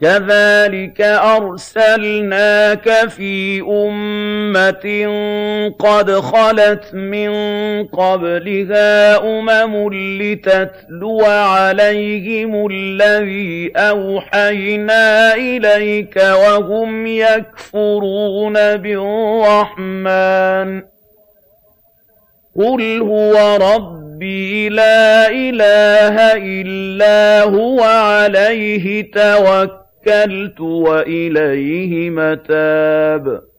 كَذَٰلِكَ أَرْسَلْنَاكَ فِي أُمَّةٍ قَدْ خَلَتْ مِن قَبْلِهَا أُمَمٌ لِّتَتْلُوَ عَلَيْهِمُ الَّذِي أَوْحَيْنَا إِلَيْكَ وَهُمْ يَكْفُرُونَ بِالرَّحْمَٰنِ ۚ قُلْ هُوَ رَبِّي لَا إِلَٰهَ إِلَّا هُوَ عَلَيْهِ تَوَكَّلْتُ وَإِلَيْهِ مَتَابِ.